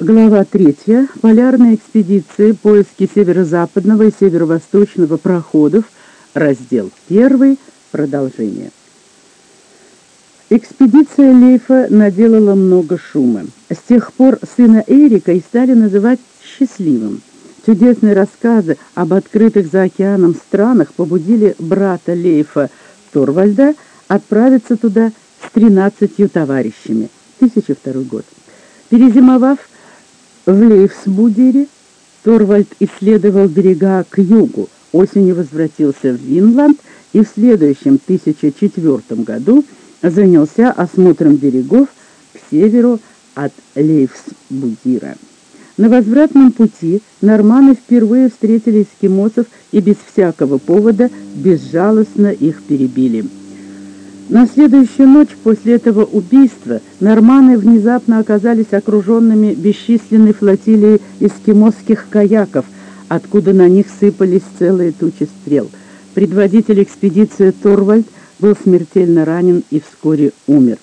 Глава 3. Полярная экспедиция. Поиски северо-западного и северо-восточного проходов. Раздел 1. Продолжение. Экспедиция Лейфа наделала много шума. С тех пор сына Эрика и стали называть «счастливым». Чудесные рассказы об открытых за океаном странах побудили брата Лейфа Торвальда отправиться туда с тринадцатью товарищами. 1002 год. Перезимовав в Лейфсбудере, Торвальд исследовал берега к югу, осенью возвратился в Винланд и в следующем 1004 году занялся осмотром берегов к северу от Лейфсбудира. На возвратном пути норманы впервые встретили эскимосов и без всякого повода безжалостно их перебили. На следующую ночь после этого убийства норманы внезапно оказались окруженными бесчисленной флотилией эскимосских каяков, откуда на них сыпались целые тучи стрел. Предводитель экспедиции Торвальд был смертельно ранен и вскоре умер.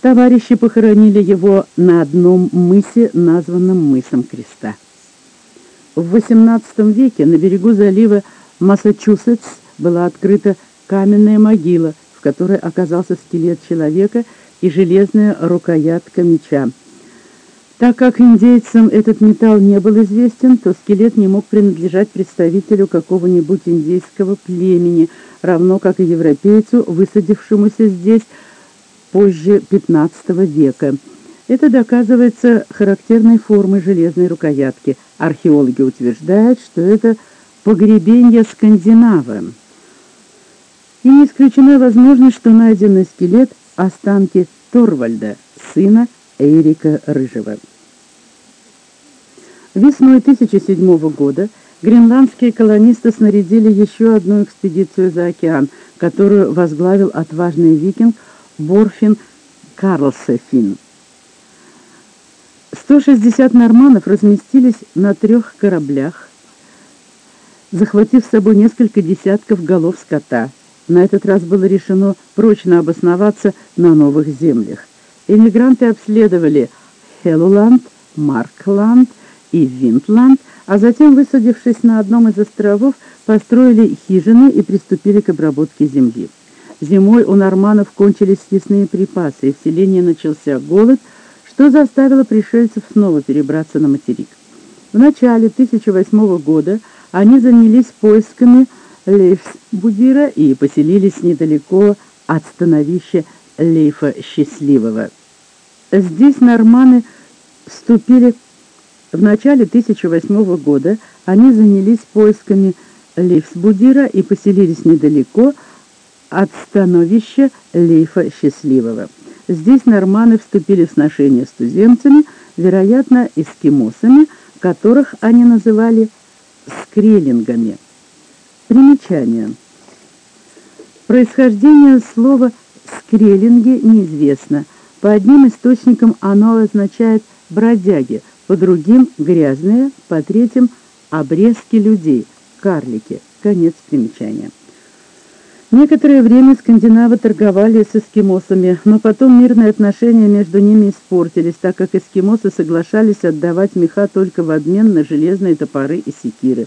Товарищи похоронили его на одном мысе, названном мысом Креста. В XVIII веке на берегу залива Массачусетс была открыта каменная могила, которой оказался скелет человека и железная рукоятка меча. Так как индейцам этот металл не был известен, то скелет не мог принадлежать представителю какого-нибудь индейского племени, равно как и европейцу, высадившемуся здесь позже XV века. Это доказывается характерной формой железной рукоятки. Археологи утверждают, что это погребение скандинава. И не исключена возможность, что найденный скелет – останки Торвальда, сына Эрика Рыжего. Весной 1007 года гренландские колонисты снарядили еще одну экспедицию за океан, которую возглавил отважный викинг Борфин Карлсефин. 160 норманов разместились на трех кораблях, захватив с собой несколько десятков голов скота. На этот раз было решено прочно обосноваться на новых землях. Эмигранты обследовали Хеллуланд, Маркланд и Винтланд, а затем, высадившись на одном из островов, построили хижины и приступили к обработке земли. Зимой у норманов кончились съестные припасы, и в селении начался голод, что заставило пришельцев снова перебраться на материк. В начале 1008 года они занялись поисками Лейфсбудира и поселились недалеко от становища Лейфа Счастливого. Здесь норманы вступили в начале 1008 года, они занялись поисками Лейфсбудира и поселились недалеко от становища Лейфа Счастливого. Здесь норманы вступили в сношение с туземцами, вероятно, эскимосами, которых они называли скреллингами. Примечание. Происхождение слова «скреллинги» неизвестно. По одним источникам оно означает «бродяги», по другим – «грязные», по третьим – «обрезки людей», «карлики». Конец примечания. Некоторое время скандинавы торговали с эскимосами, но потом мирные отношения между ними испортились, так как эскимосы соглашались отдавать меха только в обмен на железные топоры и секиры.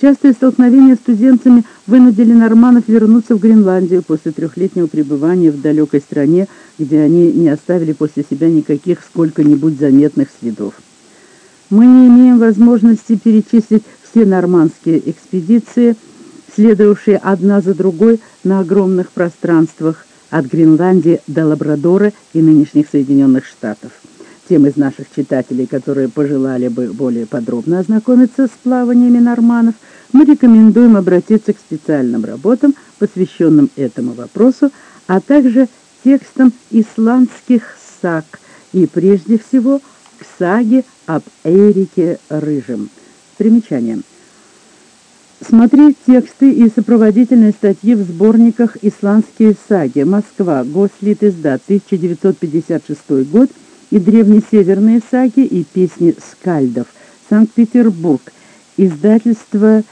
Частые столкновения с туземцами вынудили норманов вернуться в Гренландию после трехлетнего пребывания в далекой стране, где они не оставили после себя никаких сколько-нибудь заметных следов. Мы не имеем возможности перечислить все нормандские экспедиции – следовавшие одна за другой на огромных пространствах от Гренландии до Лабрадора и нынешних Соединенных Штатов. Тем из наших читателей, которые пожелали бы более подробно ознакомиться с плаваниями норманов, мы рекомендуем обратиться к специальным работам, посвященным этому вопросу, а также текстам исландских саг и, прежде всего, к саге об Эрике Рыжем. Примечание – Смотреть тексты и сопроводительные статьи в сборниках «Исландские саги», Москва, Гослит. Издат, 1956 год, и «Древнесеверные саги» и «Песни скальдов», Санкт-Петербург, издательство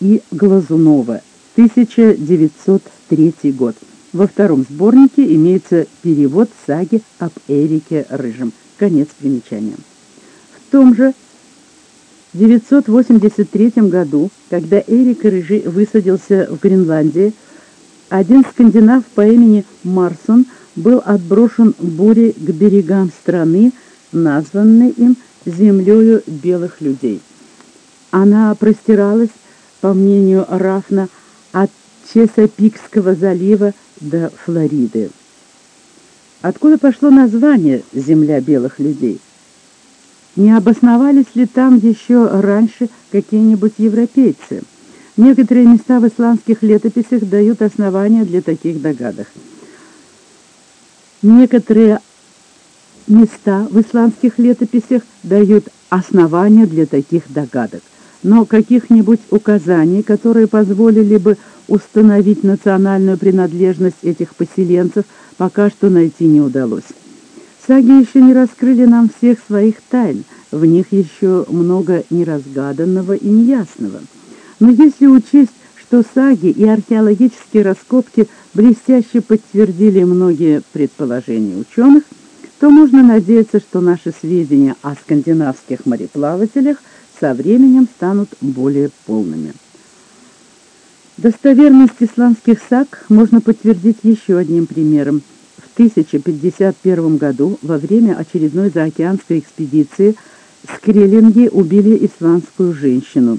И. Глазунова, 1903 год. Во втором сборнике имеется перевод саги об Эрике Рыжем. Конец примечания. том же 983 году, когда Эрик Рыжий высадился в Гренландии, один скандинав по имени Марсон был отброшен бурей к берегам страны, названной им «землею белых людей». Она простиралась, по мнению Рафна, от Чесопикского залива до Флориды. Откуда пошло название «Земля белых людей»? Не обосновались ли там еще раньше какие-нибудь европейцы? Некоторые места в исландских летописях дают основания для таких догадок. Некоторые места в исландских летописях дают основания для таких догадок. Но каких-нибудь указаний, которые позволили бы установить национальную принадлежность этих поселенцев, пока что найти не удалось. Саги еще не раскрыли нам всех своих тайн, в них еще много неразгаданного и неясного. Но если учесть, что саги и археологические раскопки блестяще подтвердили многие предположения ученых, то можно надеяться, что наши сведения о скандинавских мореплавателях со временем станут более полными. Достоверность исландских саг можно подтвердить еще одним примером – 1051 году во время очередной заокеанской экспедиции скреллинги убили исландскую женщину.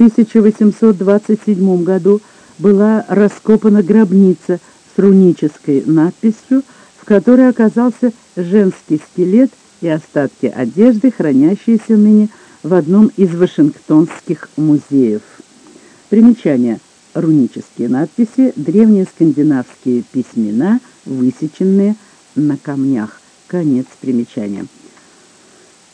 В 1827 году была раскопана гробница с рунической надписью, в которой оказался женский скелет и остатки одежды, хранящиеся ныне в одном из вашингтонских музеев. Примечание. Рунические надписи, древние скандинавские письмена – высеченные на камнях. Конец примечания.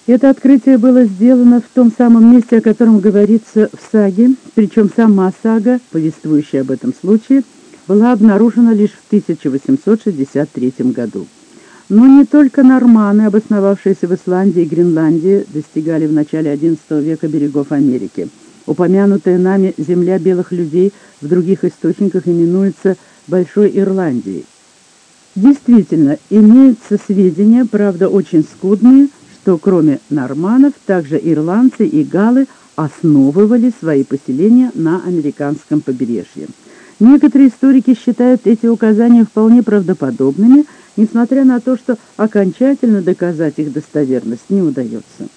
Это открытие было сделано в том самом месте, о котором говорится в саге, причем сама сага, повествующая об этом случае, была обнаружена лишь в 1863 году. Но не только норманы, обосновавшиеся в Исландии и Гренландии, достигали в начале XI века берегов Америки. Упомянутая нами земля белых людей в других источниках именуется Большой Ирландией. Действительно, имеются сведения, правда очень скудные, что кроме норманов, также ирландцы и галлы основывали свои поселения на американском побережье. Некоторые историки считают эти указания вполне правдоподобными, несмотря на то, что окончательно доказать их достоверность не удается.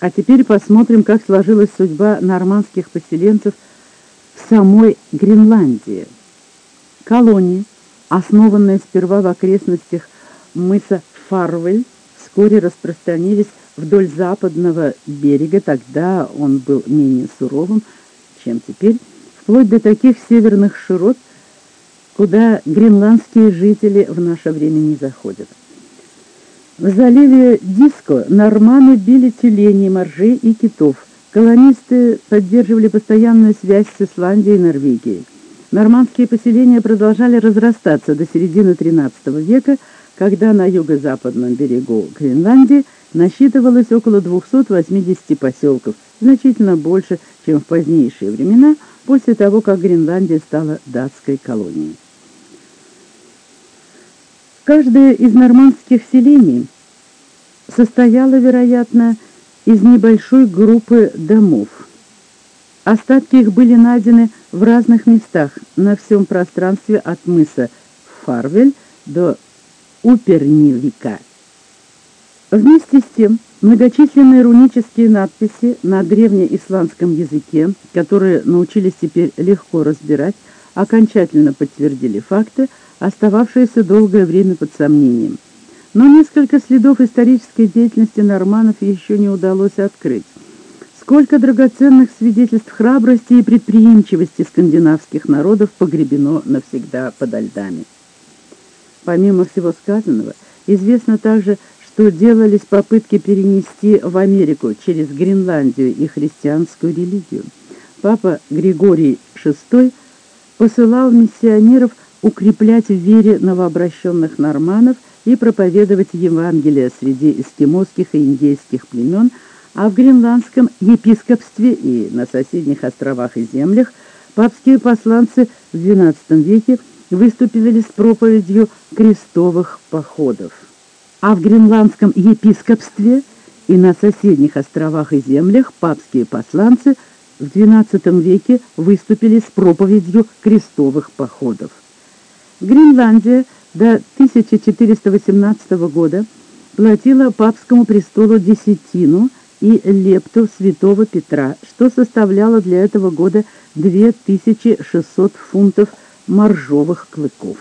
А теперь посмотрим, как сложилась судьба нормандских поселенцев в самой Гренландии. Колонии основанные сперва в окрестностях мыса Фарвель, вскоре распространились вдоль западного берега, тогда он был менее суровым, чем теперь, вплоть до таких северных широт, куда гренландские жители в наше время не заходят. В заливе Диско норманы били тюленей, моржей и китов. Колонисты поддерживали постоянную связь с Исландией и Норвегией. Нормандские поселения продолжали разрастаться до середины XIII века, когда на юго-западном берегу Гренландии насчитывалось около 280 поселков, значительно больше, чем в позднейшие времена, после того, как Гренландия стала датской колонией. Каждое из нормандских селений состояло, вероятно, из небольшой группы домов – Остатки их были найдены в разных местах на всем пространстве от мыса Фарвель до Упернивика. Вместе с тем, многочисленные рунические надписи на древнеисландском языке, которые научились теперь легко разбирать, окончательно подтвердили факты, остававшиеся долгое время под сомнением. Но несколько следов исторической деятельности норманов еще не удалось открыть. Сколько драгоценных свидетельств храбрости и предприимчивости скандинавских народов погребено навсегда подо льдами. Помимо всего сказанного, известно также, что делались попытки перенести в Америку через Гренландию и христианскую религию. Папа Григорий VI посылал миссионеров укреплять в вере новообращенных норманов и проповедовать Евангелие среди эскимосских и индейских племен – а в гренландском епископстве и на соседних островах и землях папские посланцы в XII веке выступили с проповедью крестовых походов. А в гренландском епископстве и на соседних островах и землях папские посланцы в XII веке выступили с проповедью крестовых походов. Гренландия до 1418 года платила папскому престолу десятину и лепту святого Петра, что составляло для этого года 2600 фунтов моржовых клыков.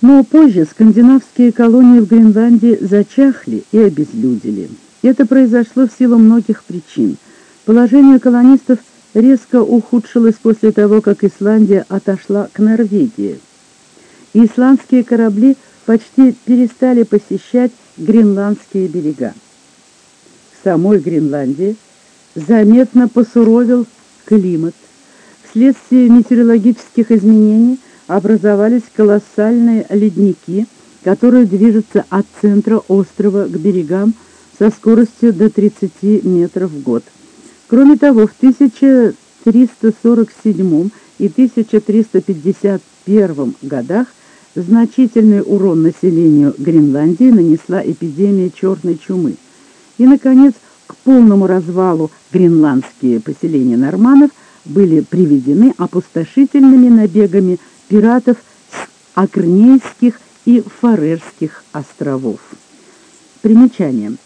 Но позже скандинавские колонии в Гренландии зачахли и обезлюдили. Это произошло в силу многих причин. Положение колонистов резко ухудшилось после того, как Исландия отошла к Норвегии. Исландские корабли почти перестали посещать гренландские берега. В самой Гренландии заметно посуровил климат. Вследствие метеорологических изменений образовались колоссальные ледники, которые движутся от центра острова к берегам со скоростью до 30 метров в год. Кроме того, в 1347 и 1351 годах значительный урон населению Гренландии нанесла эпидемия черной чумы. И, наконец, к полному развалу гренландские поселения норманов были приведены опустошительными набегами пиратов с Акрнейских и Фарерских островов. Примечание.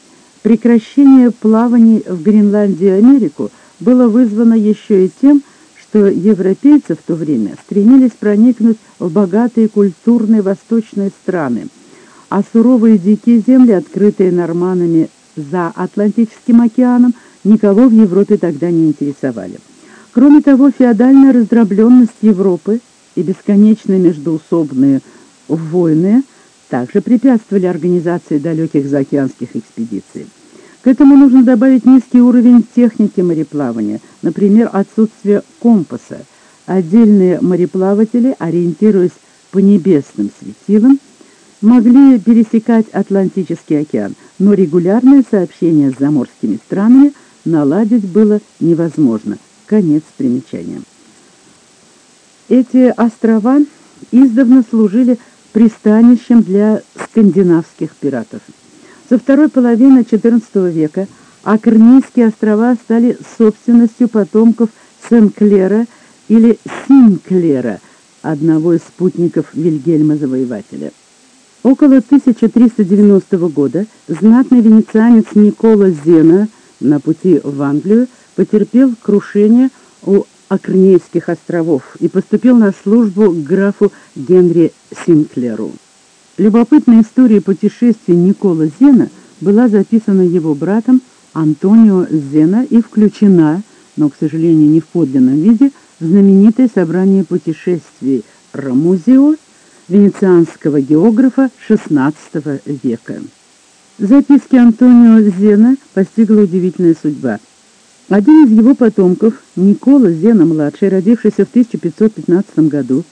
Прекращение плаваний в Гренландию и Америку было вызвано еще и тем, что европейцы в то время стремились проникнуть в богатые культурные восточные страны, а суровые дикие земли, открытые норманами за Атлантическим океаном, никого в Европе тогда не интересовали. Кроме того, феодальная раздробленность Европы и бесконечные междоусобные войны также препятствовали организации далеких заокеанских экспедиций. К этому нужно добавить низкий уровень техники мореплавания, например, отсутствие компаса. Отдельные мореплаватели, ориентируясь по небесным светилам, могли пересекать Атлантический океан, но регулярное сообщение с заморскими странами наладить было невозможно. Конец примечания. Эти острова издавна служили пристанищем для скандинавских пиратов. Со второй половины XIV века Акрнийские острова стали собственностью потомков Сен-Клера или Синклера, одного из спутников Вильгельма Завоевателя. Около 1390 года знатный венецианец Никола Зена на пути в Англию потерпел крушение у Акрнейских островов и поступил на службу к графу Генри Синклеру. Любопытная история путешествий Никола Зена была записана его братом Антонио Зена и включена, но, к сожалению, не в подлинном виде, в знаменитое собрание путешествий Рамузио, венецианского географа XVI века. Записки Антонио Зена постигла удивительная судьба – один из его потомков, Никола Зена-младший, родившийся в 1515 году,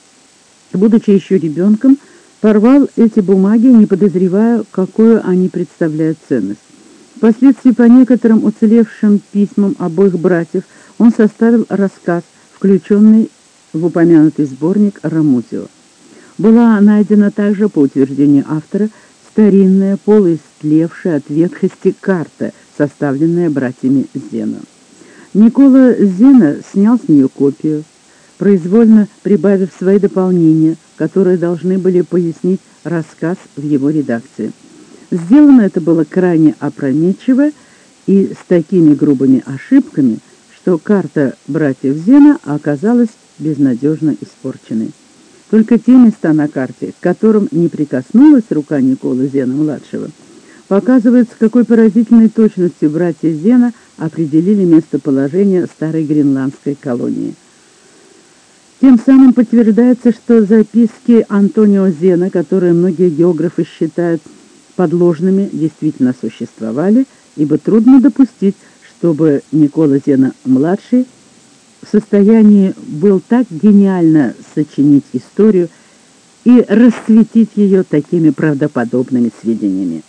будучи еще ребенком, порвал эти бумаги, не подозревая, какую они представляют ценность. Впоследствии по некоторым уцелевшим письмам обоих братьев он составил рассказ, включенный в упомянутый сборник «Рамузио». Была найдена также, по утверждению автора, старинная, полуистлевшая от ветхости карта, составленная братьями Зена. Никола Зена снял с нее копию, произвольно прибавив свои дополнения, которые должны были пояснить рассказ в его редакции. Сделано это было крайне опрометчиво и с такими грубыми ошибками, что карта братьев Зена оказалась безнадежно испорченной. Только те места на карте, к которым не прикоснулась рука Николы Зена-младшего, показывают, с какой поразительной точностью братья Зена – определили местоположение старой гренландской колонии. Тем самым подтверждается, что записки Антонио Зена, которые многие географы считают подложными, действительно существовали, ибо трудно допустить, чтобы Никола Зена-младший в состоянии был так гениально сочинить историю и расцветить ее такими правдоподобными сведениями.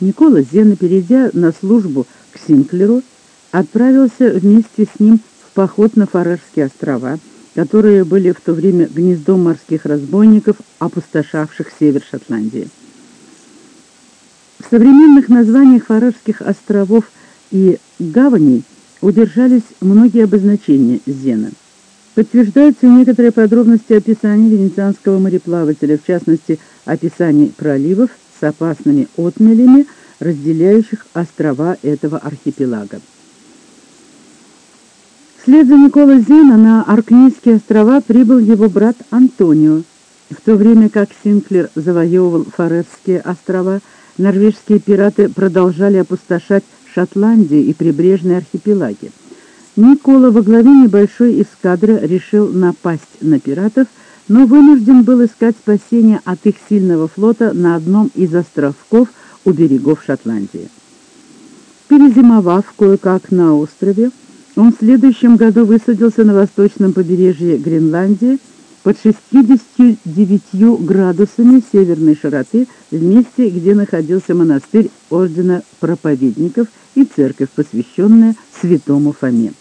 Никола Зена, перейдя на службу к Синклеру, отправился вместе с ним в поход на Фарерские острова, которые были в то время гнездом морских разбойников, опустошавших север Шотландии. В современных названиях Фарерских островов и гаваней удержались многие обозначения Зена. Подтверждаются некоторые подробности описания венецианского мореплавателя, в частности, описание проливов с опасными отмелями, разделяющих острова этого архипелага. Вслед за Никола Зена на Аркнейские острова прибыл его брат Антонио. В то время как Синклер завоевывал Фарерские острова, норвежские пираты продолжали опустошать Шотландию и прибрежные архипелаги. Никола во главе небольшой эскадры решил напасть на пиратов, но вынужден был искать спасение от их сильного флота на одном из островков у берегов Шотландии. Перезимовав кое-как на острове, он в следующем году высадился на восточном побережье Гренландии под 69 градусами северной широты в месте, где находился монастырь Ордена Проповедников и церковь, посвященная святому Фоме.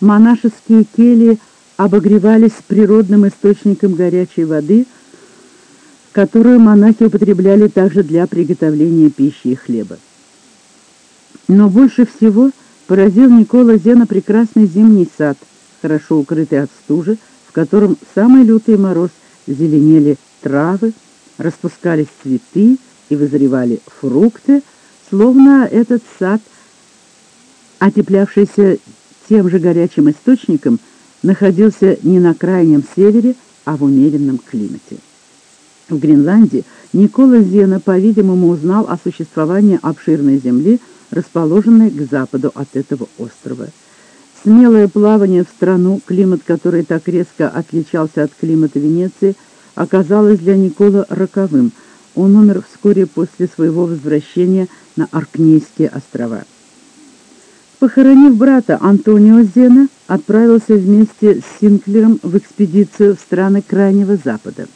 Монашеские кельи обогревались природным источником горячей воды, которую монахи употребляли также для приготовления пищи и хлеба. Но больше всего поразил Никола Зена прекрасный зимний сад, хорошо укрытый от стужи, в котором в самый лютый мороз зеленели травы, распускались цветы и вызревали фрукты, словно этот сад, отеплявшийся тем же горячим источником, находился не на крайнем севере, а в умеренном климате. В Гренландии Никола Зена, по-видимому, узнал о существовании обширной земли, расположенной к западу от этого острова. Смелое плавание в страну, климат которой так резко отличался от климата Венеции, оказалось для Никола роковым. Он умер вскоре после своего возвращения на Аркнейские острова. Похоронив брата, Антонио Зена отправился вместе с Синклером в экспедицию в страны Крайнего Запада.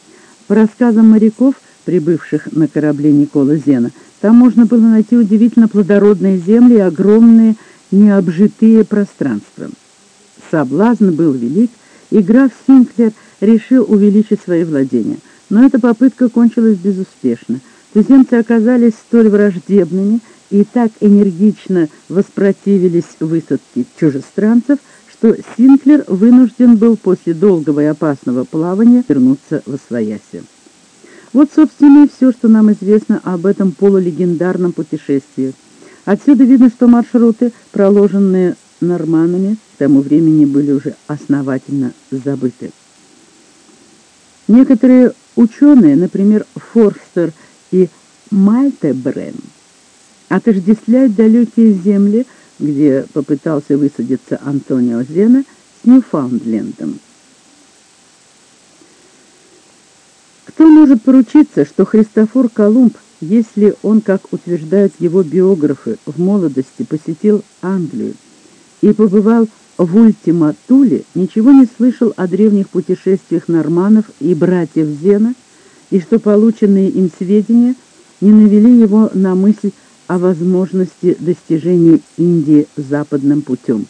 По рассказам моряков, прибывших на корабле Никола Зена, там можно было найти удивительно плодородные земли и огромные необжитые пространства. Соблазн был велик, и граф Синклер решил увеличить свои владения. Но эта попытка кончилась безуспешно. Туземцы оказались столь враждебными, и так энергично воспротивились высадке чужестранцев, что Синклер вынужден был после долгого и опасного плавания вернуться в Освояси. Вот, собственно, и все, что нам известно об этом полулегендарном путешествии. Отсюда видно, что маршруты, проложенные норманами, к тому времени были уже основательно забыты. Некоторые ученые, например, Форстер и Мальтебрен, отождествляют далекие земли, где попытался высадиться Антонио Зена, с Ньюфаундлендом. Кто может поручиться, что Христофор Колумб, если он, как утверждают его биографы, в молодости посетил Англию и побывал в Ультима-Туле, ничего не слышал о древних путешествиях норманов и братьев Зена, и что полученные им сведения не навели его на мысль о возможности достижения Индии западным путем.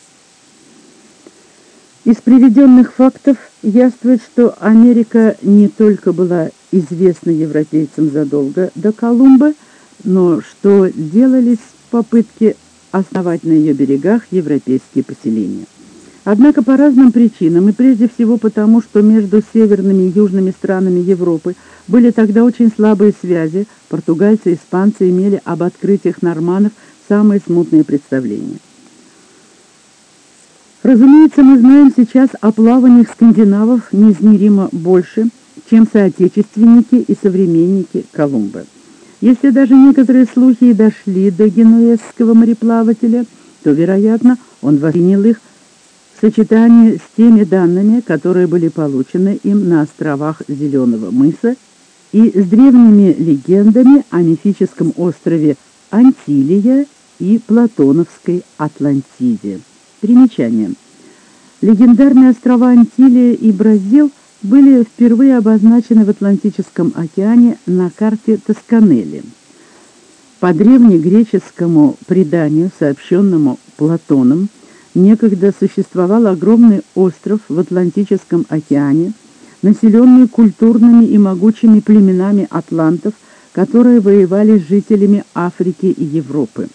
Из приведенных фактов яствует, что Америка не только была известна европейцам задолго до Колумба, но что делались попытки основать на ее берегах европейские поселения. Однако по разным причинам, и прежде всего потому, что между северными и южными странами Европы были тогда очень слабые связи, португальцы и испанцы имели об открытиях норманов самые смутные представления. Разумеется, мы знаем сейчас о плаваниях скандинавов неизмеримо больше, чем соотечественники и современники Колумба. Если даже некоторые слухи и дошли до генуэзского мореплавателя, то, вероятно, он воспринял их сочетании с теми данными, которые были получены им на островах Зеленого мыса и с древними легендами о мифическом острове Антилия и Платоновской Атлантиде. Примечание. Легендарные острова Антилия и Бразил были впервые обозначены в Атлантическом океане на карте Тосканелли. По древнегреческому преданию, сообщенному Платоном, некогда существовал огромный остров в Атлантическом океане, населенный культурными и могучими племенами атлантов, которые воевали с жителями Африки и Европы.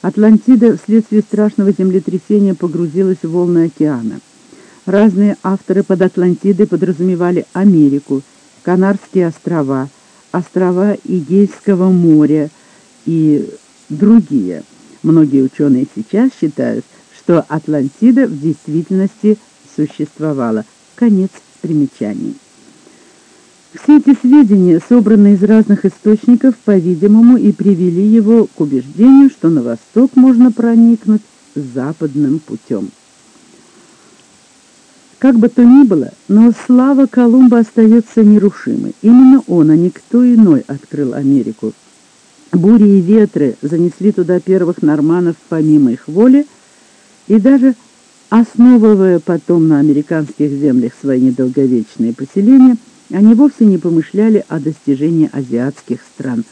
Атлантида вследствие страшного землетрясения погрузилась в волны океана. Разные авторы под Атлантидой подразумевали Америку, Канарские острова, острова Игейского моря и другие. Многие ученые сейчас считают, что Атлантида в действительности существовала. Конец примечаний. Все эти сведения, собранные из разных источников, по-видимому, и привели его к убеждению, что на восток можно проникнуть западным путем. Как бы то ни было, но слава Колумба остается нерушимой. Именно он, а не кто иной, открыл Америку. Бури и ветры занесли туда первых норманов помимо их воли, и даже основывая потом на американских землях свои недолговечные поселения, они вовсе не помышляли о достижении азиатских стран.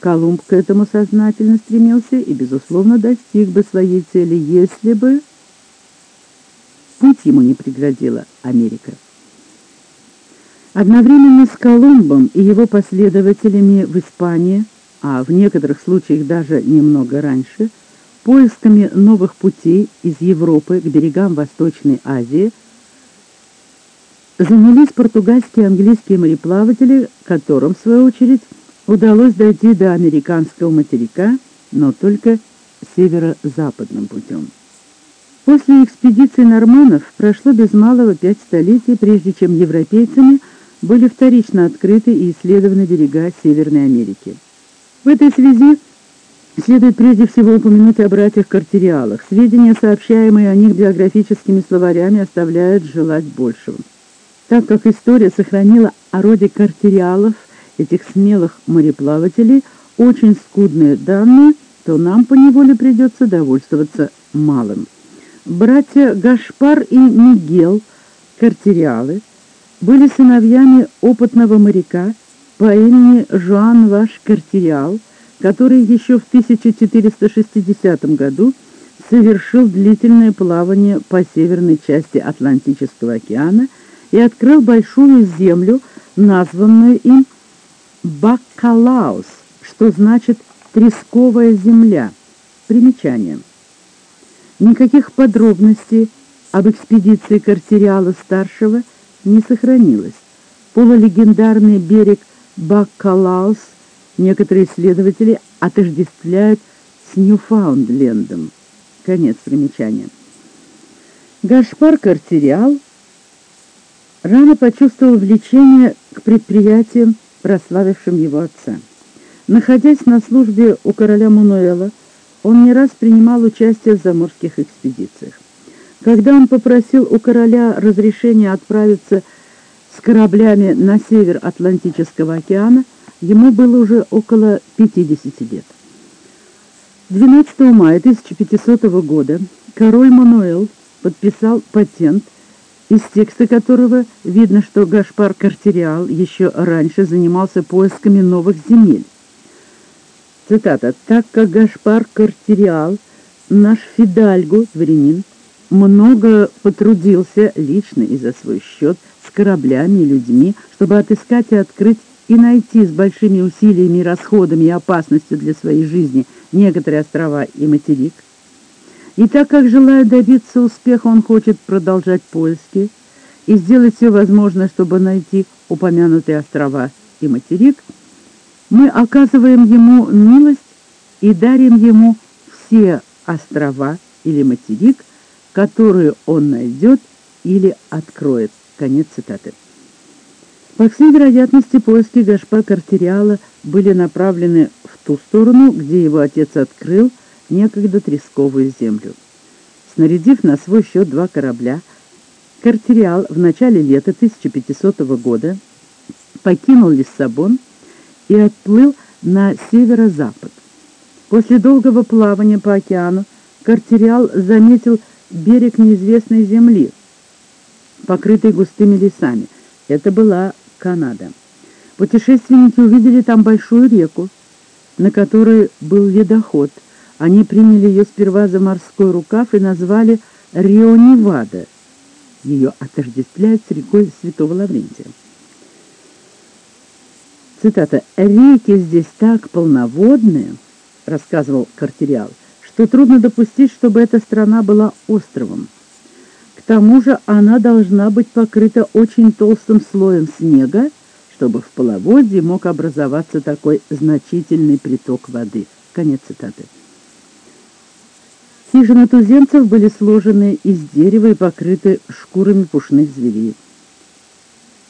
Колумб к этому сознательно стремился и, безусловно, достиг бы своей цели, если бы путь ему не преградила Америка. Одновременно с Колумбом и его последователями в Испании, а в некоторых случаях даже немного раньше – Поисками новых путей из Европы к берегам Восточной Азии занялись португальские и английские мореплаватели, которым, в свою очередь, удалось дойти до американского материка, но только северо-западным путем. После экспедиции норманов прошло без малого пять столетий, прежде чем европейцами были вторично открыты и исследованы берега Северной Америки. В этой связи Следует прежде всего упомянуть о братьях-картериалах. Сведения, сообщаемые о них биографическими словарями, оставляют желать большего. Так как история сохранила о роде картериалов, этих смелых мореплавателей, очень скудные данные, то нам поневоле придется довольствоваться малым. Братья Гашпар и Мигел, картериалы, были сыновьями опытного моряка по имени Жуан Ваш Картериал – который еще в 1460 году совершил длительное плавание по северной части Атлантического океана и открыл большую землю, названную им Бакалаус, что значит «тресковая земля». Примечание. Никаких подробностей об экспедиции Картериала-старшего не сохранилось. Полулегендарный берег Бакалаус некоторые исследователи отождествляют с Ньюфаундлендом. Конец примечания. Гашпар Картериал рано почувствовал влечение к предприятиям, прославившим его отца. Находясь на службе у короля Мануэла, он не раз принимал участие в заморских экспедициях. Когда он попросил у короля разрешения отправиться с кораблями на север Атлантического океана, Ему было уже около 50 лет. 12 мая 1500 года король Мануэл подписал патент, из текста которого видно, что Гашпар Картериал еще раньше занимался поисками новых земель. Цитата. «Так как Гашпар Картериал, наш Фидальго, дворянин, много потрудился лично и за свой счет с кораблями и людьми, чтобы отыскать и открыть и найти с большими усилиями, расходами и опасностью для своей жизни некоторые острова и материк. И так как, желая добиться успеха, он хочет продолжать поиски и сделать все возможное, чтобы найти упомянутые острова и материк, мы оказываем ему милость и дарим ему все острова или материк, которые он найдет или откроет. Конец цитаты. По всей вероятности, поиски Гашпа Картериала были направлены в ту сторону, где его отец открыл некогда тресковую землю. Снарядив на свой счет два корабля, Картериал в начале лета 1500 года покинул Лиссабон и отплыл на северо-запад. После долгого плавания по океану Картериал заметил берег неизвестной земли, покрытый густыми лесами. Это была Канада. Путешественники увидели там большую реку, на которой был ледоход. Они приняли ее сперва за морской рукав и назвали Рио-Невада. Ее отождествляют с рекой Святого Лаврентия. Цитата. «Реки здесь так полноводные, — рассказывал Картериал, — что трудно допустить, чтобы эта страна была островом. Тому же она должна быть покрыта очень толстым слоем снега, чтобы в половодье мог образоваться такой значительный приток воды». Конец цитаты. Хижины туземцев были сложены из дерева и покрыты шкурами пушных зверей.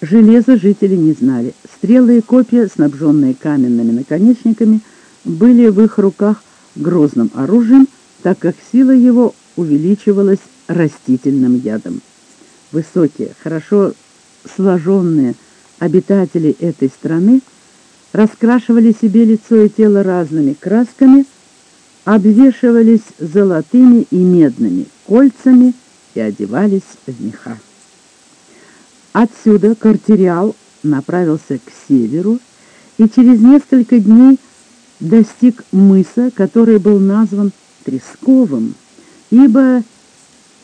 Железа жители не знали. Стрелы и копья, снабженные каменными наконечниками, были в их руках грозным оружием, так как сила его увеличивалась растительным ядом. Высокие, хорошо сложенные обитатели этой страны раскрашивали себе лицо и тело разными красками, обвешивались золотыми и медными кольцами и одевались в меха. Отсюда Картериал направился к северу и через несколько дней достиг мыса, который был назван Тресковым, ибо,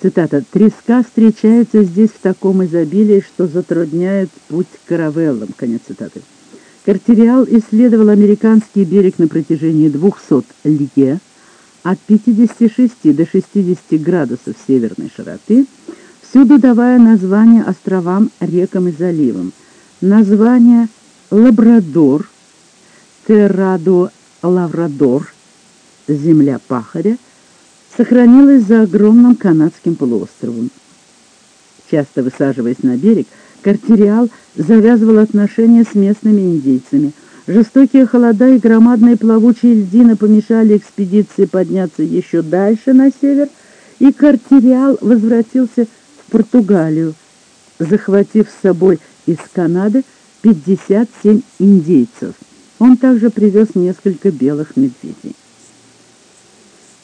цитата, «треска встречается здесь в таком изобилии, что затрудняет путь к каравеллам», конец цитаты. Картериал исследовал американский берег на протяжении 200 лье, от 56 до 60 градусов северной широты, всюду давая названия островам, рекам и заливам. Название Лабрадор, Террадо Лаврадор, земля пахаря, сохранилось за огромным канадским полуостровом. Часто высаживаясь на берег, Картериал завязывал отношения с местными индейцами – Жестокие холода и громадные плавучие льдины помешали экспедиции подняться еще дальше на север, и Картериал возвратился в Португалию, захватив с собой из Канады 57 индейцев. Он также привез несколько белых медведей.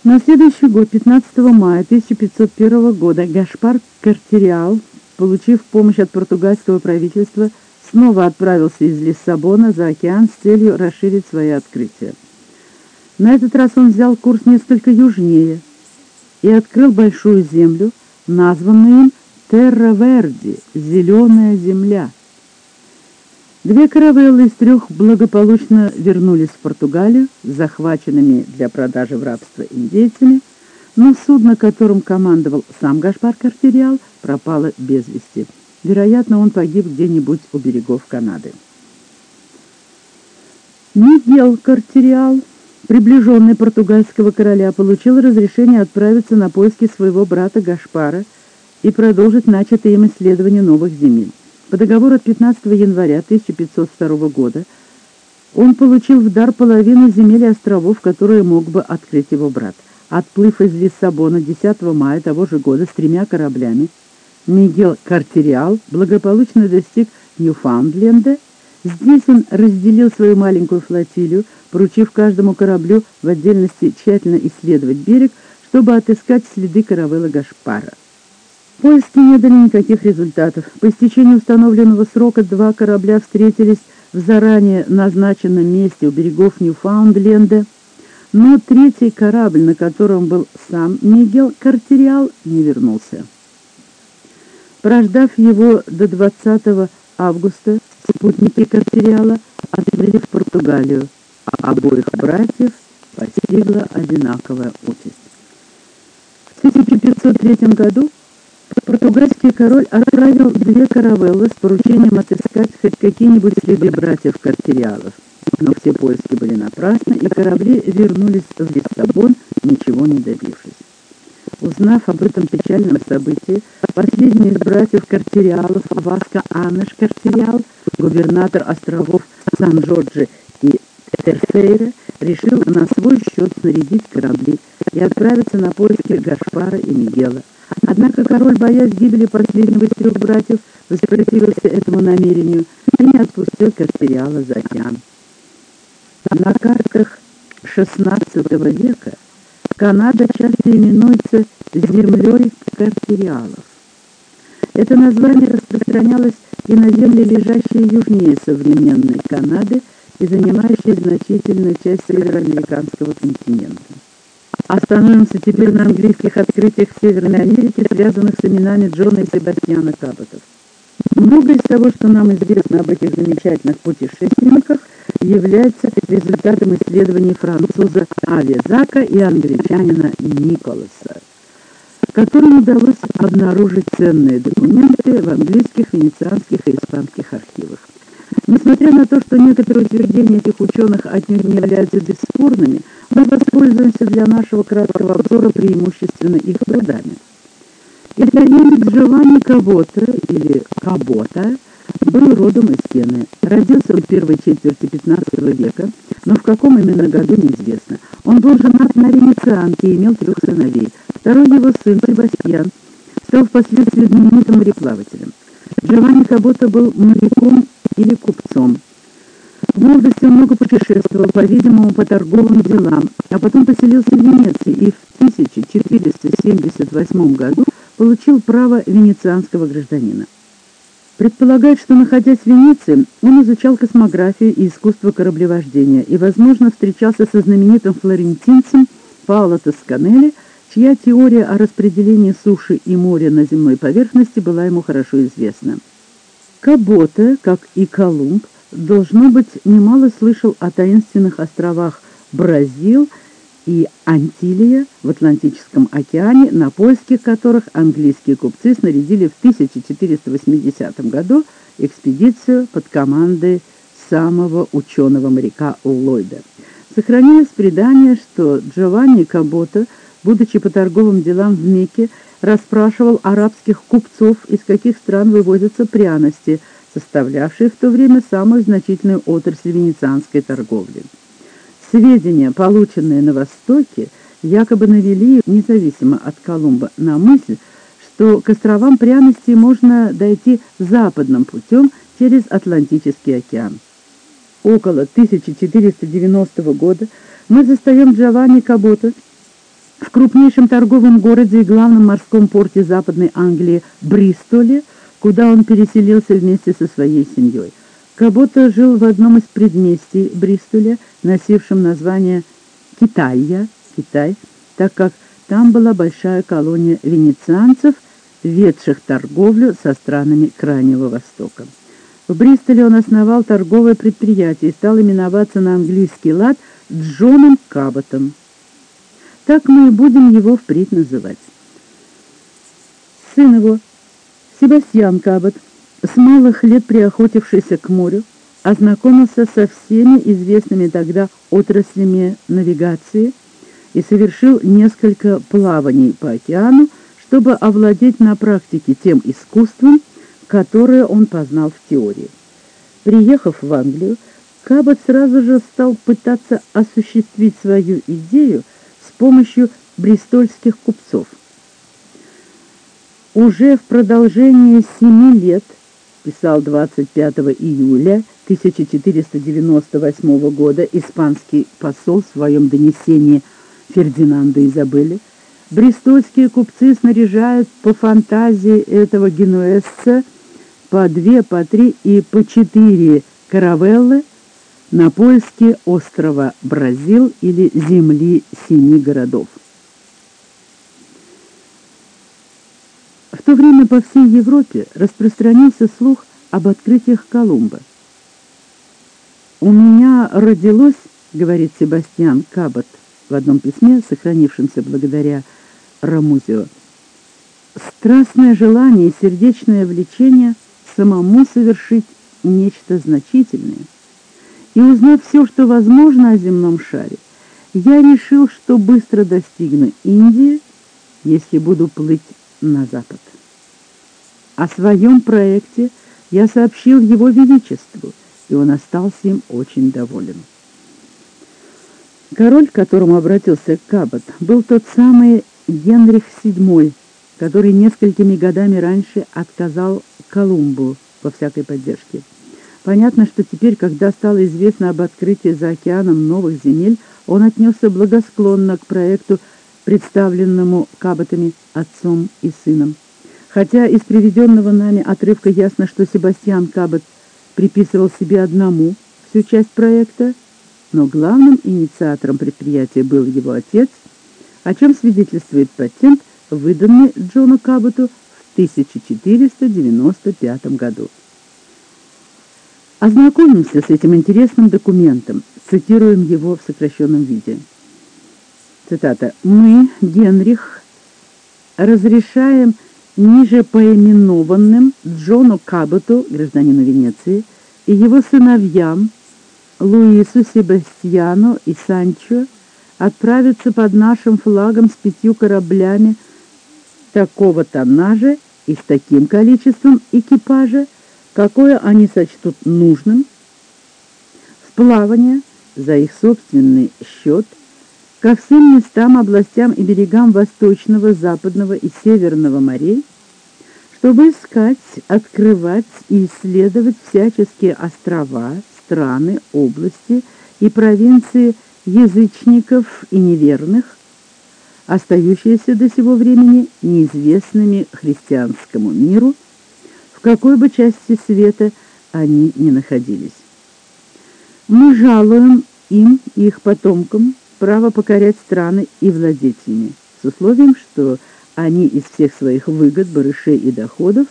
На следующий год, 15 мая 1501 года, Гашпар Картериал, получив помощь от португальского правительства, снова отправился из Лиссабона за океан с целью расширить свои открытия. На этот раз он взял курс несколько южнее и открыл большую землю, названную им Терра-Верди – «Зеленая земля». Две каравеллы из трех благополучно вернулись в Португалию, захваченными для продажи в рабство индейцами, но судно, которым командовал сам Гашпар Картериал, пропало без вести. Вероятно, он погиб где-нибудь у берегов Канады. Мигел Картериал, приближенный португальского короля, получил разрешение отправиться на поиски своего брата Гашпара и продолжить начатое им исследование новых земель. По договору от 15 января 1502 года он получил в дар половину земель и островов, которые мог бы открыть его брат. Отплыв из Лиссабона 10 мая того же года с тремя кораблями, Мигел Картериал благополучно достиг Ньюфаундленда. Здесь он разделил свою маленькую флотилию, поручив каждому кораблю в отдельности тщательно исследовать берег, чтобы отыскать следы каравелла Гашпара. Поиски не дали никаких результатов. По истечении установленного срока два корабля встретились в заранее назначенном месте у берегов Ньюфаундленда, но третий корабль, на котором был сам Мигел Картериал, не вернулся. Прождав его до 20 августа, спутники Картериала отплыли в Португалию, а обоих братьев постигла одинаковая участь. В 1503 году португальский король отправил две каравеллы с поручением отыскать хоть какие-нибудь следы братьев Картериалов. Но все поиски были напрасны, и корабли вернулись в Лиссабон, ничего не добившись. Узнав об этом печальном событии, последний из братьев Картериалов, Васко Аннеш Картериал, губернатор островов Сан-Джорджи и Терфейра, решил на свой счет снарядить корабли и отправиться на поиски Гашпара и Мигела. Однако король, боясь гибели последнего из трех братьев, воспротивился этому намерению и не отпустил Картериала за океан. На картах XVI века Канада часто именуется землей картериалов. Это название распространялось и на земли, лежащие южнее современной Канады и занимающие значительную часть североамериканского континента. Остановимся теперь на английских открытиях в Северной Америке, связанных с именами Джона и Себастьяна Каботов. Многое из того, что нам известно об этих замечательных путешественниках, является результатом исследований француза Авизака и англичанина Николаса, которым удалось обнаружить ценные документы в английских, венецианских и испанских архивах. Несмотря на то, что некоторые утверждения этих ученых отнюдь не являются бесспорными, мы воспользуемся для нашего краткого обзора преимущественно их трудами. Итальянец Джованни Кабота или Кабота был родом из Сены. Родился в первой четверти XV века, но в каком именно году неизвестно. Он был женат на венецианке и имел трех сыновей. Второй его сын, Себастьян, стал впоследствии знаменитым мореплавателем. Джованни Кабота был моряком или купцом. В молодости он много путешествовал, по-видимому, по торговым делам, а потом поселился в Венеции и в 1478 году получил право венецианского гражданина. Предполагают, что, находясь в Венеции, он изучал космографию и искусство кораблевождения и, возможно, встречался со знаменитым флорентинцем Паоло Тосканелли, чья теория о распределении суши и моря на земной поверхности была ему хорошо известна. Кабота, как и Колумб, должно быть, немало слышал о таинственных островах Бразил и Антилия в Атлантическом океане, на поиски которых английские купцы снарядили в 1480 году экспедицию под командой самого ученого моряка Ллойда. Сохранилось предание, что Джованни Кабота, будучи по торговым делам в Мекке, расспрашивал арабских купцов, из каких стран вывозятся пряности, составлявшие в то время самую значительную отрасль венецианской торговли. Сведения, полученные на Востоке, якобы навели, независимо от Колумба, на мысль, что к островам пряностей можно дойти западным путем через Атлантический океан. Около 1490 года мы застаем Джованни Кабота в крупнейшем торговом городе и главном морском порте Западной Англии Бристоле, куда он переселился вместе со своей семьей. Кабота жил в одном из предместий Бристоля, носившем название Китайя, Китай, так как там была большая колония венецианцев, ведших торговлю со странами Крайнего Востока. В Бристоле он основал торговое предприятие и стал именоваться на английский лад Джоном Каботом. Так мы и будем его впредь называть. Сын его, Себастьян Кабот, с малых лет приохотившийся к морю, ознакомился со всеми известными тогда отраслями навигации и совершил несколько плаваний по океану, чтобы овладеть на практике тем искусством, которое он познал в теории. Приехав в Англию, Кабот сразу же стал пытаться осуществить свою идею помощью бристольских купцов. Уже в продолжении семи лет, писал 25 июля 1498 года испанский посол в своем донесении Фердинанду Изабелле, бристольские купцы снаряжают по фантазии этого генуэзца по две, по три и по четыре каравеллы на поиски острова Бразил или земли семи городов. В то время по всей Европе распространился слух об открытиях Колумба. «У меня родилось, — говорит Себастьян Кабот в одном письме, сохранившемся благодаря Рамузио, — страстное желание и сердечное влечение самому совершить нечто значительное. И узнав все, что возможно о земном шаре, я решил, что быстро достигну Индии, если буду плыть на запад. О своем проекте я сообщил его величеству, и он остался им очень доволен. Король, к которому обратился Кабот, был тот самый Генрих VII, который несколькими годами раньше отказал Колумбу во всякой поддержке. Понятно, что теперь, когда стало известно об открытии за океаном новых земель, он отнесся благосклонно к проекту, представленному Каботами отцом и сыном. Хотя из приведенного нами отрывка ясно, что Себастьян Кабот приписывал себе одному всю часть проекта, но главным инициатором предприятия был его отец, о чем свидетельствует патент, выданный Джону Каботу в 1495 году. Ознакомимся с этим интересным документом, цитируем его в сокращенном виде. Цитата. «Мы, Генрих, разрешаем ниже поименованным Джону Каботу, гражданину Венеции, и его сыновьям Луису, Себастьяну и Санчо отправиться под нашим флагом с пятью кораблями такого тоннажа и с таким количеством экипажа, какое они сочтут нужным, в плавание за их собственный счет ко всем местам, областям и берегам Восточного, Западного и Северного морей, чтобы искать, открывать и исследовать всяческие острова, страны, области и провинции язычников и неверных, остающиеся до сего времени неизвестными христианскому миру, какой бы части света они ни находились. Мы жалуем им и их потомкам право покорять страны и владеть ими, с условием, что они из всех своих выгод, барышей и доходов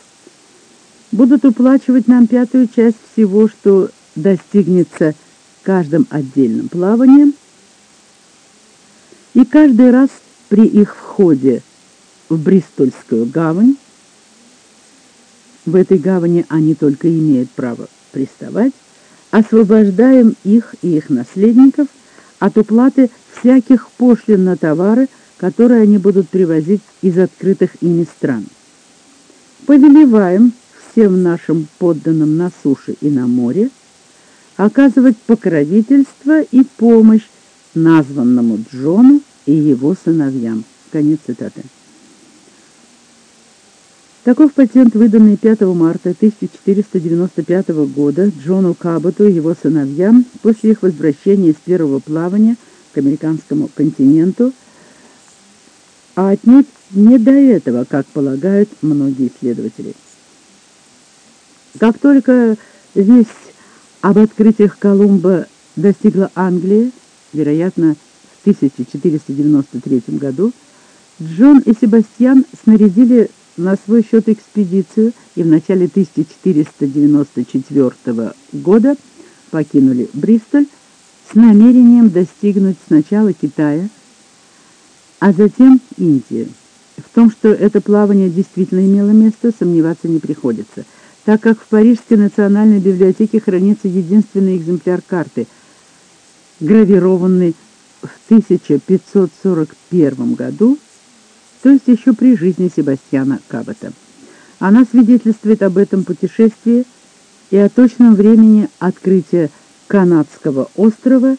будут уплачивать нам пятую часть всего, что достигнется каждым отдельным плаванием, и каждый раз при их входе в Бристольскую гавань, в этой гавани они только имеют право приставать, освобождаем их и их наследников от уплаты всяких пошлин на товары, которые они будут привозить из открытых ими стран. Повелеваем всем нашим подданным на суше и на море оказывать покровительство и помощь названному Джону и его сыновьям. Конец цитаты. Таков патент, выданный 5 марта 1495 года Джону Каботу и его сыновьям после их возвращения из первого плавания к американскому континенту, а отнюдь не до этого, как полагают многие исследователи. Как только весть об открытиях Колумба достигла Англии, вероятно, в 1493 году, Джон и Себастьян снарядили на свой счет экспедицию и в начале 1494 года покинули Бристоль с намерением достигнуть сначала Китая, а затем Индии. В том, что это плавание действительно имело место, сомневаться не приходится – так как в Парижской национальной библиотеке хранится единственный экземпляр карты, гравированный в 1541 году, то есть еще при жизни Себастьяна Кабота. Она свидетельствует об этом путешествии и о точном времени открытия канадского острова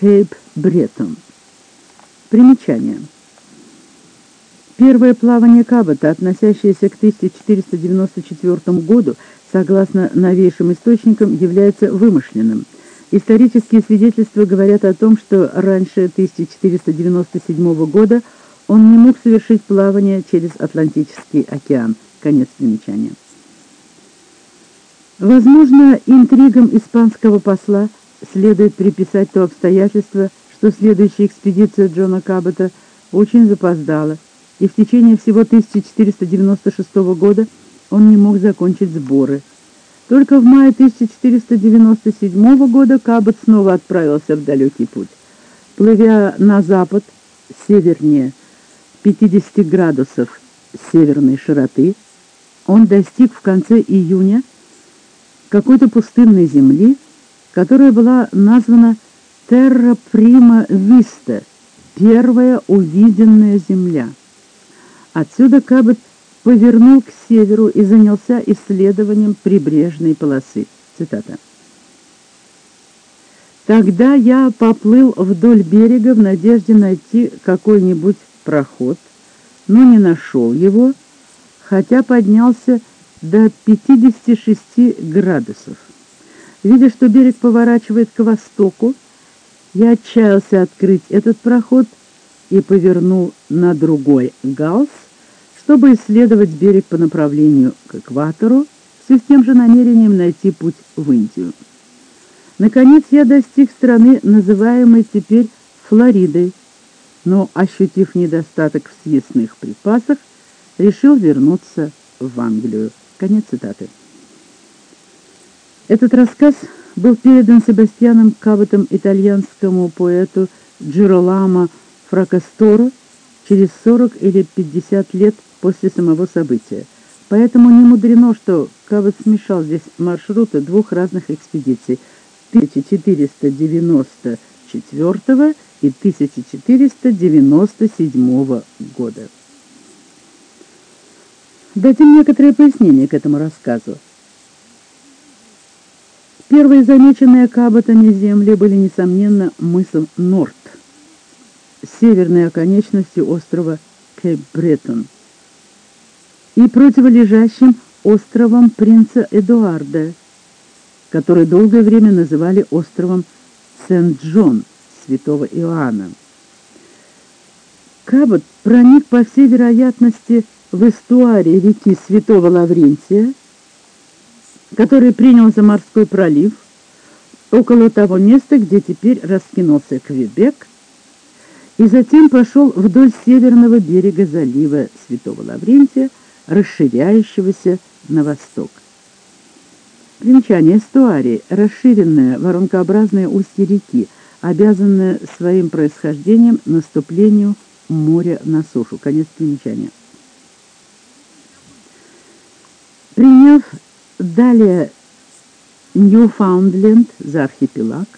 Кейп-Бреттон. Примечание. Первое плавание Кабота, относящееся к 1494 году, согласно новейшим источникам, является вымышленным. Исторические свидетельства говорят о том, что раньше 1497 года он не мог совершить плавание через Атлантический океан. Конец примечания. Возможно, интригам испанского посла следует приписать то обстоятельство, что следующая экспедиция Джона Кабота очень запоздала, и в течение всего 1496 года он не мог закончить сборы. Только в мае 1497 года Кабот снова отправился в далекий путь. Плывя на запад, севернее 50 градусов северной широты, он достиг в конце июня какой-то пустынной земли, которая была названа Терра Прима Виста, первая увиденная земля. Отсюда Кабот повернул к северу и занялся исследованием прибрежной полосы. Цитата. Тогда я поплыл вдоль берега в надежде найти какой-нибудь проход, но не нашел его, хотя поднялся до 56 градусов. Видя, что берег поворачивает к востоку, я отчаялся открыть этот проход и повернул на другой галс, чтобы исследовать берег по направлению к экватору, все с тем же намерением найти путь в Индию. Наконец я достиг страны, называемой теперь Флоридой, но, ощутив недостаток в съестных припасах, решил вернуться в Англию. Конец цитаты. Этот рассказ был передан Себастьяном Каботом итальянскому поэту Джироламо Фракасторо через 40 или 50 лет после самого события. Поэтому не мудрено, что Кабот смешал здесь маршруты двух разных экспедиций 1494 и 1497 года. Дадим некоторые пояснения к этому рассказу. Первые замеченные Каботами земли были, несомненно, мысом Норт, северной оконечностью острова Кейп-Бреттон, и противолежащим островом принца Эдуарда, который долгое время называли островом Сент-Джон, святого Иоанна. Кабот проник, по всей вероятности, в эстуаре реки Святого Лаврентия, который принял за морской пролив, около того места, где теперь раскинулся Квебек, и затем пошел вдоль северного берега залива Святого Лаврентия, расширяющегося на восток. Примечание эстуарий – расширенное воронкообразное устье реки, обязанное своим происхождением наступлению моря на сушу. Конец примечания. Приняв далее Ньюфаундленд за архипелаг,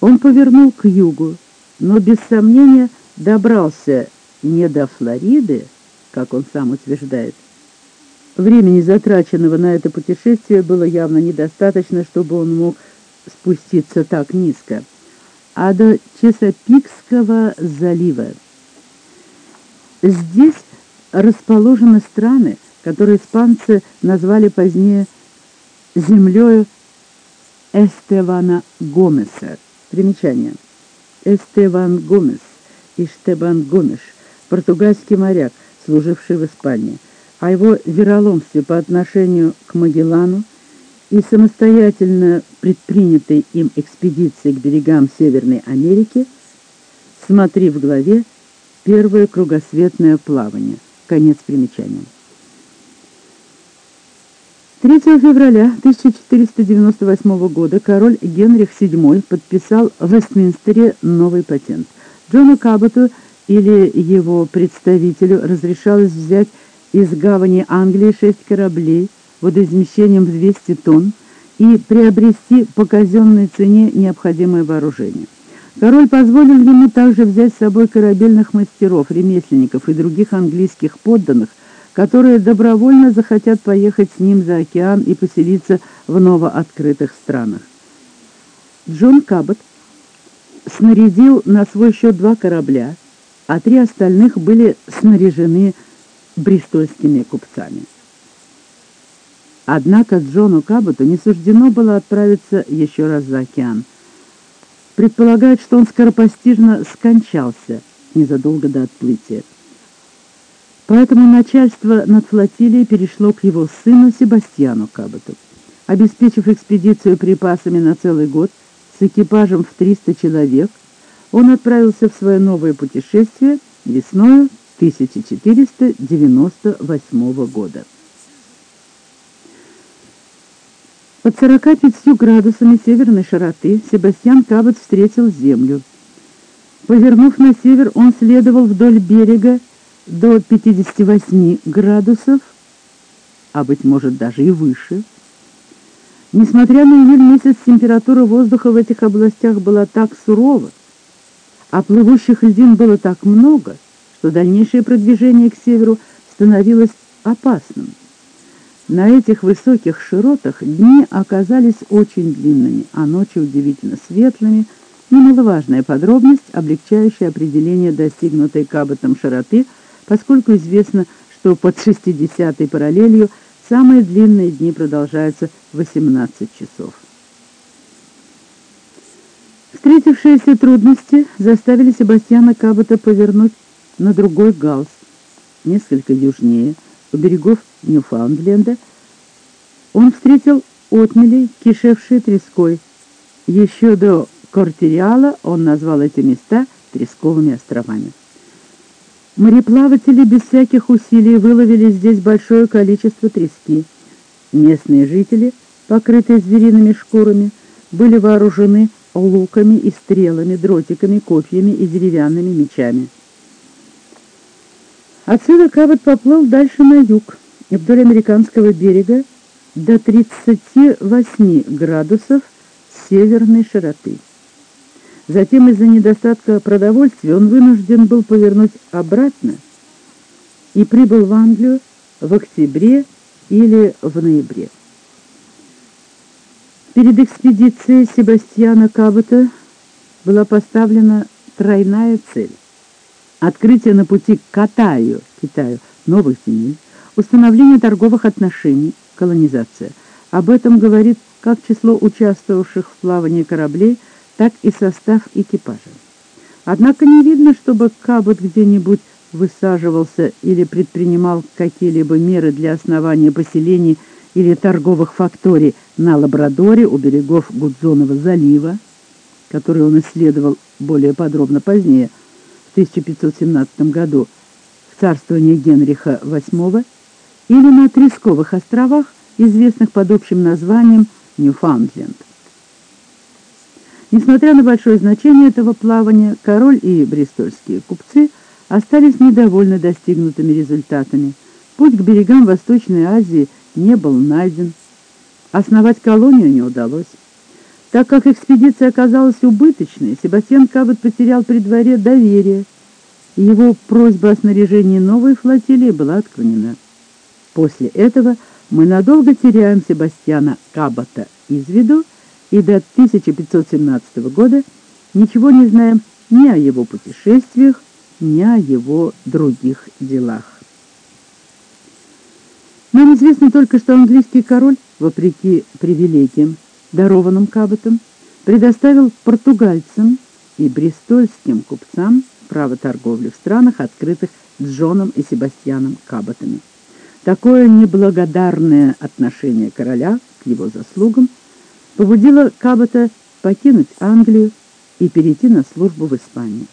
он повернул к югу, но без сомнения добрался не до Флориды, как он сам утверждает. Времени, затраченного на это путешествие, было явно недостаточно, чтобы он мог спуститься так низко, а до Чесопикского залива. Здесь расположены страны, которые испанцы назвали позднее землею Эстевана Гомеса. Примечание. Эстеван Гомес, Иштебан Гомеш, португальский моряк, служивший в Испании. О его вероломстве по отношению к Магеллану и самостоятельно предпринятой им экспедиции к берегам Северной Америки смотри в главе «Первое кругосветное плавание». Конец примечания. 3 февраля 1498 года король Генрих VII подписал в Вестминстере новый патент. Джону Каботу или его представителю разрешалось взять из гавани Англии шесть кораблей водоизмещением в 200 тонн и приобрести по казенной цене необходимое вооружение. Король позволил ему также взять с собой корабельных мастеров, ремесленников и других английских подданных, которые добровольно захотят поехать с ним за океан и поселиться в новооткрытых странах. Джон Кабот снарядил на свой счет два корабля, а три остальных были снаряжены бристольскими купцами. Однако Джону Каботу не суждено было отправиться еще раз за океан. Предполагают, что он скоропостижно скончался незадолго до отплытия. Поэтому начальство над флотилией перешло к его сыну Себастьяну Каботу. Обеспечив экспедицию припасами на целый год с экипажем в 300 человек, он отправился в свое новое путешествие весною 1498 года. Под 45 градусами северной широты Себастьян Кабот встретил землю. Повернув на север, он следовал вдоль берега до 58 градусов, а, быть может, даже и выше. Несмотря на июль месяц, температура воздуха в этих областях была так сурова, а плывущих льдин было так много, что дальнейшее продвижение к северу становилось опасным. На этих высоких широтах дни оказались очень длинными, а ночи удивительно светлыми, немаловажная подробность, облегчающая определение достигнутой Каботом широты – поскольку известно, что под 60-й параллелью самые длинные дни продолжаются 18 часов. Встретившиеся трудности заставили Себастьяна Кабота повернуть на другой галс, несколько южнее, берегов Ньюфаундленда. Он встретил отмели, кишевшие треской. Еще до Кортериала он назвал эти места Тресковыми островами. Мореплаватели без всяких усилий выловили здесь большое количество трески. Местные жители, покрытые звериными шкурами, были вооружены луками и стрелами, дротиками, копьями и деревянными мечами. Отсюда Кабот поплыл дальше на юг, вдоль американского берега до 38 градусов северной широты. Затем из-за недостатка продовольствия он вынужден был повернуть обратно и прибыл в Англию в октябре или в ноябре. Перед экспедицией Себастьяна Кабота была поставлена тройная цель. Открытие на пути к Катаю, Китаю, новых земель, установление торговых отношений, колонизация. Об этом говорит как число участвовавших в плавании кораблей, так и состав экипажа. Однако не видно, чтобы Кабот где-нибудь высаживался или предпринимал какие-либо меры для основания поселений или торговых факторий на Лабрадоре у берегов Гудзонова залива, который он исследовал более подробно позднее, 1517 году, в царствовании Генриха VIII, или на Тресковых островах, известных под общим названием Ньюфаундленд. Несмотря на большое значение этого плавания, король и бристольские купцы остались недовольны достигнутыми результатами. Путь к берегам Восточной Азии не был найден. Основать колонию не удалось. Так как экспедиция оказалась убыточной, Себастьян Кабот потерял при дворе доверие, и его просьба о снаряжении новой флотилии была отклонена. После этого мы надолго теряем Себастьяна Кабота из виду, и до 1517 года ничего не знаем ни о его путешествиях, ни о его других делах. Нам известно только, что английский король, вопреки привилегиям, дарованным Каботом, предоставил португальцам и брестольским купцам право торговли в странах, открытых Джоном и Себастьяном Каботами. Такое неблагодарное отношение короля к его заслугам побудило Кабота покинуть Англию и перейти на службу в Испании.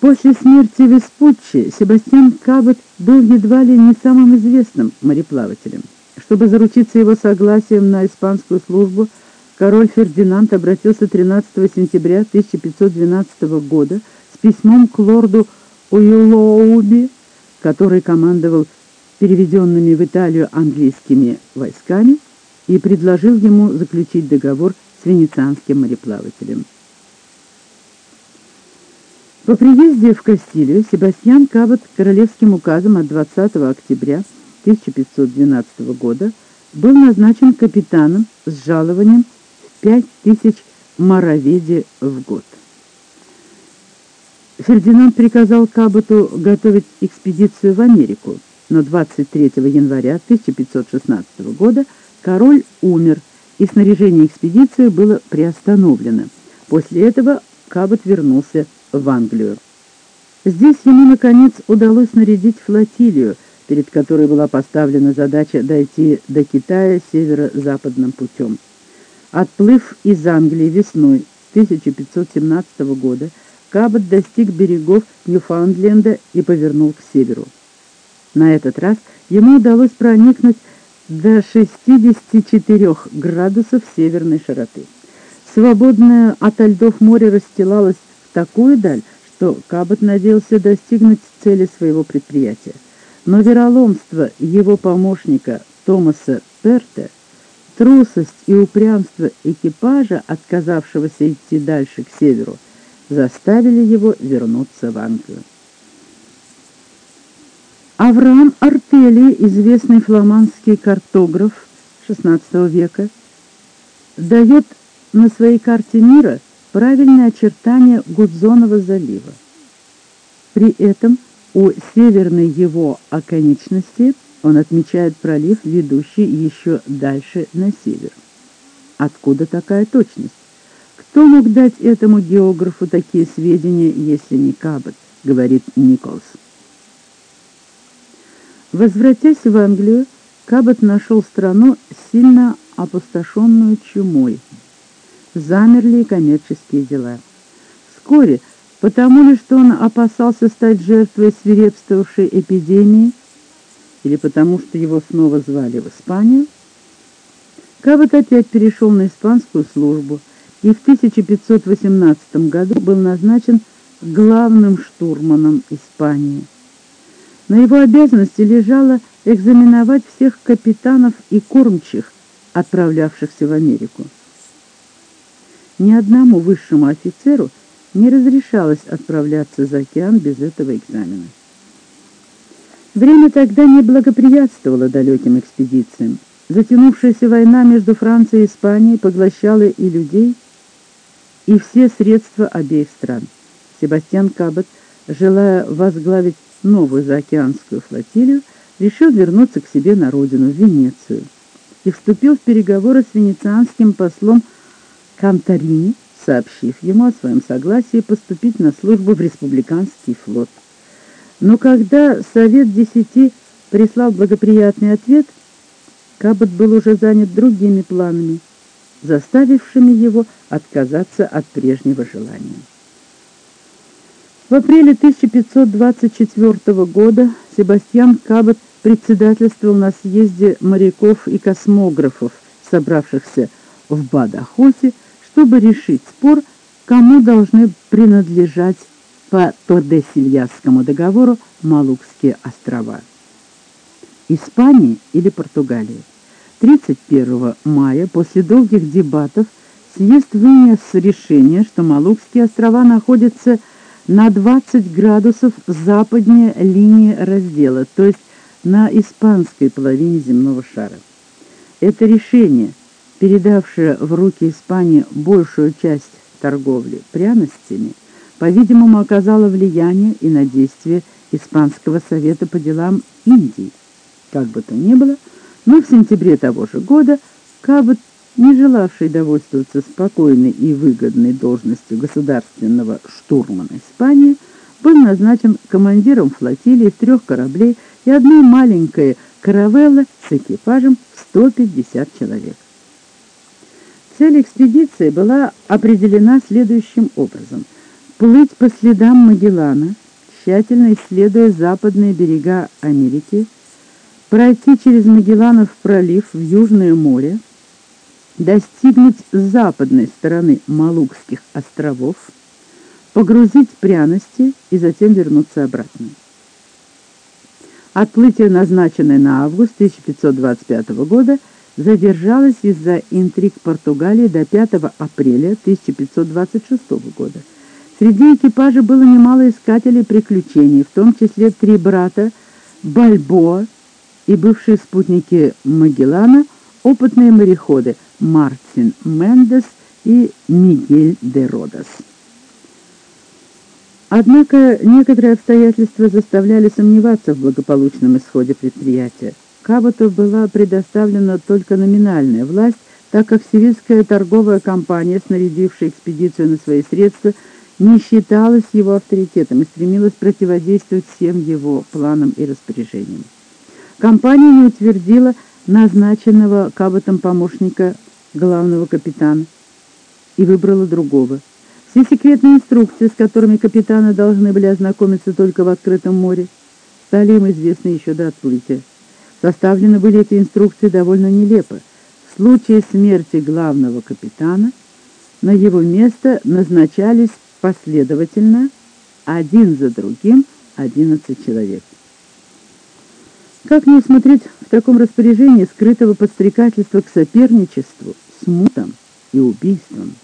После смерти Веспуччи Себастьян Кабот был едва ли не самым известным мореплавателем. Чтобы заручиться его согласием на испанскую службу, король Фердинанд обратился 13 сентября 1512 года с письмом к лорду Уиллоуби, который командовал переведенными в Италию английскими войсками, и предложил ему заключить договор с венецианским мореплавателем. По приезде в Кастилию Себастьян Кабот королевским указом от 20 октября 1512 года был назначен капитаном с жалованием в 5000 мараведи в год. Фердинанд приказал Каботу готовить экспедицию в Америку, но 23 января 1516 года король умер, и снаряжение экспедиции было приостановлено. После этого Кабот вернулся в Англию. Здесь ему, наконец, удалось снарядить флотилию, перед которой была поставлена задача дойти до Китая северо-западным путем. Отплыв из Англии весной 1517 года, Кабот достиг берегов Ньюфаундленда и повернул к северу. На этот раз ему удалось проникнуть до 64 градусов северной широты. Свободное от льдов море расстилалось такую даль, что Кабот надеялся достигнуть цели своего предприятия. Но вероломство его помощника Томаса Перта, трусость и упрямство экипажа, отказавшегося идти дальше к северу, заставили его вернуться в Англию. Авраам Артели, известный фламандский картограф XVI века, дает на своей карте мира правильное очертание Гудзонова залива. При этом у северной его оконечности он отмечает пролив, ведущий еще дальше на север. Откуда такая точность? Кто мог дать этому географу такие сведения, если не Кабот, говорит Николс. Возвратясь в Англию, Кабот нашел страну сильно опустошенную чумой – замерли коммерческие дела. Вскоре Потому ли, что он опасался стать жертвой свирепствовавшей эпидемии, или потому что его снова звали в Испанию, Кабот опять перешел на испанскую службу и в 1518 году был назначен главным штурманом Испании. На его обязанности лежало экзаменовать всех капитанов и кормчих, отправлявшихся в Америку. Ни одному высшему офицеру не разрешалось отправляться за океан без этого экзамена. Время тогда не благоприятствовало далеким экспедициям. Затянувшаяся война между Францией и Испанией поглощала и людей, и все средства обеих стран. Себастьян Кабот, желая возглавить новую заокеанскую флотилию, решил вернуться к себе на родину, в Венецию, и вступил в переговоры с венецианским послом Кантарини, сообщив ему о своем согласии поступить на службу в республиканский флот. Но когда Совет Десяти прислал благоприятный ответ, Кабот был уже занят другими планами, заставившими его отказаться от прежнего желания. В апреле 1524 года Себастьян Кабот председательствовал на съезде моряков и космографов, собравшихся в Бадахосе, чтобы решить спор, кому должны принадлежать по Тордесильясскому договору Малукские острова. Испании или Португалии. 31 мая после долгих дебатов съезд вынес решение, что Малукские острова находятся на 20 градусов западнее линии раздела, то есть на испанской половине земного шара. Это решение, передавшее в руки Испании большую часть торговли пряностями, по-видимому, оказало влияние и на действия Испанского совета по делам Индии. Как бы то ни было, но в сентябре того же года Кабот, не желавший довольствоваться спокойной и выгодной должностью государственного штурмана Испании, был назначен командиром флотилии из трех кораблей и одной маленькой каравеллы с экипажем в 150 человек. Цель экспедиции была определена следующим образом. Плыть по следам Магеллана, тщательно исследуя западные берега Америки, пройти через Магелланов пролив в Южное море, достигнуть западной стороны Малукских островов, погрузить пряности и затем вернуться обратно. Отплытие, назначенное на август 1525 года, задержалось из-за интриг Португалии до 5 апреля 1526 года. Среди экипажа было немало искателей приключений, в том числе три брата Бальбоа и бывшие спутники Магеллана, опытные мореходы Мартин Мендес и Мигель де Родас. Однако некоторые обстоятельства заставляли сомневаться в благополучном исходе предприятия. Каботу была предоставлена только номинальная власть, так как сирийская торговая компания, снарядившая экспедицию на свои средства, не считалась его авторитетом и стремилась противодействовать всем его планам и распоряжениям. Компания не утвердила назначенного Каботом помощника главного капитана и выбрала другого – все секретные инструкции, с которыми капитаны должны были ознакомиться только в открытом море, стали им известны еще до отплытия. Составлены были эти инструкции довольно нелепо. В случае смерти главного капитана на его место назначались последовательно один за другим 11 человек. Как не усмотреть в таком распоряжении скрытого подстрекательства к соперничеству, смутам и убийствам?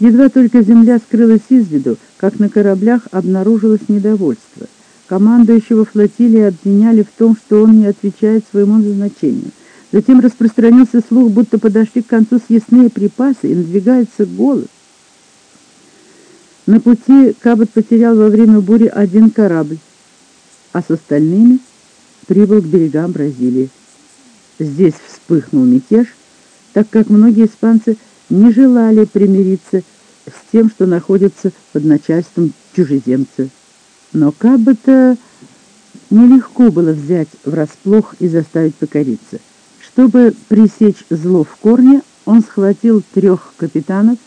Едва только земля скрылась из виду, как на кораблях обнаружилось недовольство. Командующего флотилии обвиняли в том, что он не отвечает своему назначению. Затем распространился слух, будто подошли к концу съестные припасы и надвигается голод. На пути Кабот потерял во время бури один корабль, а с остальными прибыл к берегам Бразилии. Здесь вспыхнул мятеж, так как многие испанцы не желали примириться с тем, что находится под начальством чужеземца. Но Каббета нелегко было взять врасплох и заставить покориться. Чтобы пресечь зло в корне, он схватил трех капитанов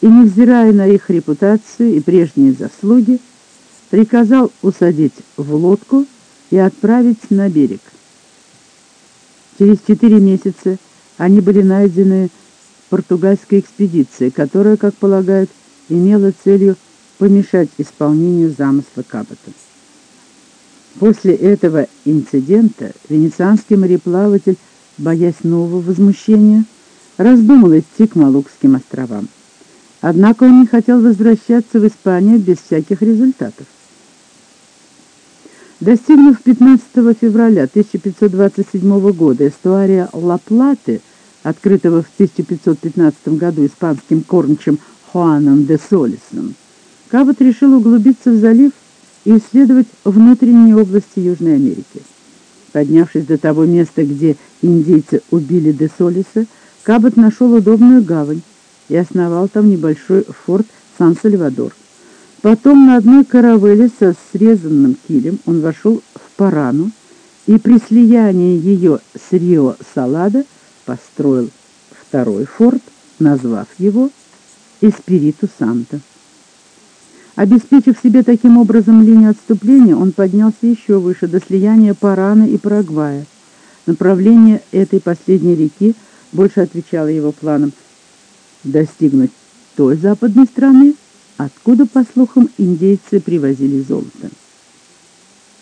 и, невзирая на их репутацию и прежние заслуги, приказал усадить в лодку и отправить на берег. Через четыре месяца они были найдены португальской экспедицией, которая, как полагают, имела целью помешать исполнению замысла Кабота. После этого инцидента венецианский мореплаватель, боясь нового возмущения, раздумал идти к Малукским островам. Однако он не хотел возвращаться в Испанию без всяких результатов. Достигнув 15 февраля 1527 года эстуария Ла-Платы, открытого в 1515 году испанским кормчем Хуаном де Солисом, Кабот решил углубиться в залив и исследовать внутренние области Южной Америки. Поднявшись до того места, где индейцы убили де Солиса, Кабот нашел удобную гавань и основал там небольшой форт Сан-Сальвадор. Потом на одной каравелле со срезанным килем он вошел в Парану и при слиянии ее с Рио-Салада построил второй форт, назвав его Эспириту-Санто. Обеспечив себе таким образом линию отступления, он поднялся еще выше, до слияния Параны и Парагвая. Направление этой последней реки больше отвечало его планам достигнуть той западной страны, откуда, по слухам, индейцы привозили золото.